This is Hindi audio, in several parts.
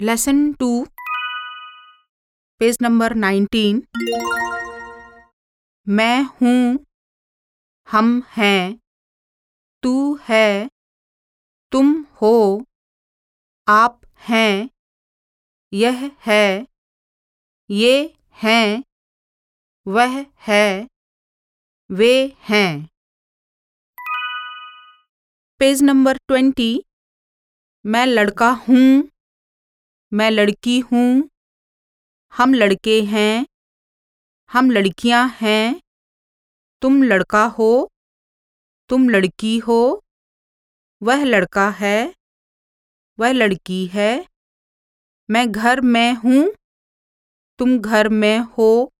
Lesson two page number nineteen मैं हूँ। हम हैं। तू है। तुम हो। आप हैं। यह है। ये हैं। वह है। वे हैं। Page number twenty. मैं लड़का हूँ। मैं लड़की हूँ। हम लड़के हैं। हम लड़कियाँ हैं। तुम लड़का हो। तुम लड़की हो। वह लड़का है। वह लड़की है। मैं घर में हूँ। तुम घर में हो।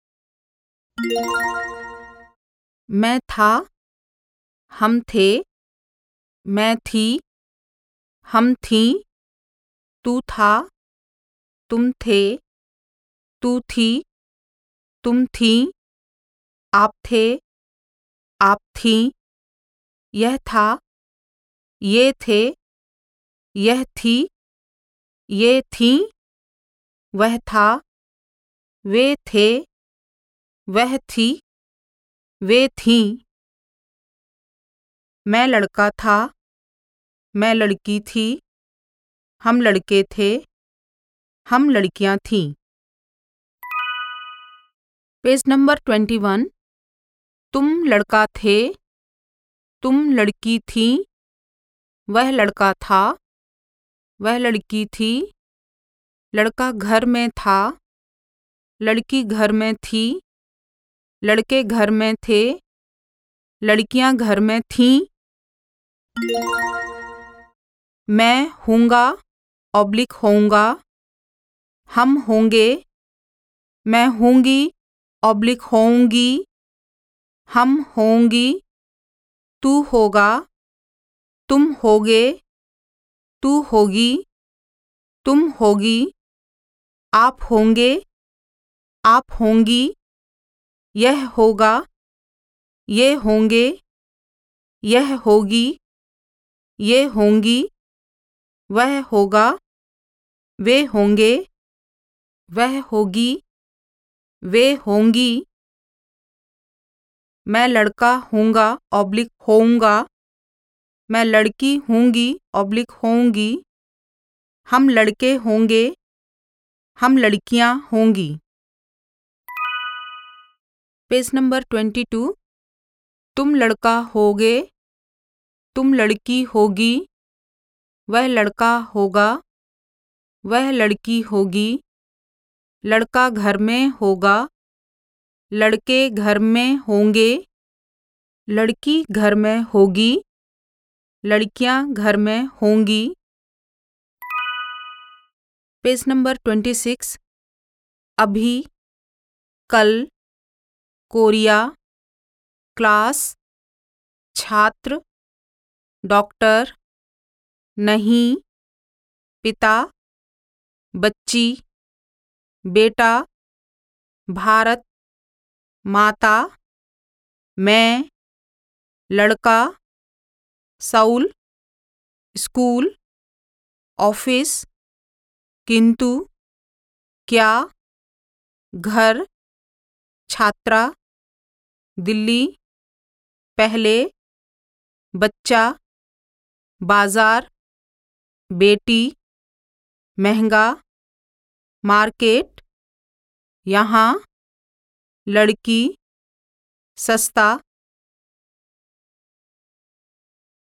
मैं था। हम थे। मैं थी, हम थी, तू था, तुम थे, तू थी, तुम थी, आप थे, आप थी, यह था, ये थे, यह थी, ये थी, वह था, वे थे, वह थी, वे थीं। मैं लड़का था मैं लड़की थी। हम लड़के थे। हम लड़कियाँ थीं। Page number twenty one. तुम लड़का थे। तुम लड़की थी। वह लड़का था। वह लड़की थी। लड़का घर में था। लड़की घर में थी। लड़के घर में थे। लड़कियाँ घर में थीं। मैं हूँगा ऑब्लिक होऊँगा। हम होंगे, मैं होंगी ऑब्लिक होंगी हम होंगी, तू होगा, तुम होगे, तू होगी, तुम होगी। आप होंगे, आप होंगी, यह होगा, ये होंगे, यह होगी, ये होंगी। वह होगा। वे होंगे। वह होगी। वे होंगी। मैं लड़का हूँगा ऑब्लिक होऊँगा। मैं लड़की हूँगी ऑब्लिक होंगी हम लड़के होंगे। हम लड़कियाँ होंगी। Page number twenty two. तुम लड़का होगे। तुम लड़की होगी। वह लड़का होगा, वह लड़की होगी, लड़का घर में होगा, लड़के घर में होंगे, लड़की घर में होगी, लड़कियाँ घर में होंगी। Page number twenty six. अभी, कल, कोरिया, क्लास, छात्र, डॉक्टर नहीं, पिता, बच्ची, बेटा, भारत, माता, मैं, लड़का, साउल, स्कूल, ऑफ़िस, किंतु, क्या, घर, छात्रा, दिल्ली, पहले, बच्चा, बाज़ार बेटी महँगा मार्केट यहाँ लड़की सस्ता।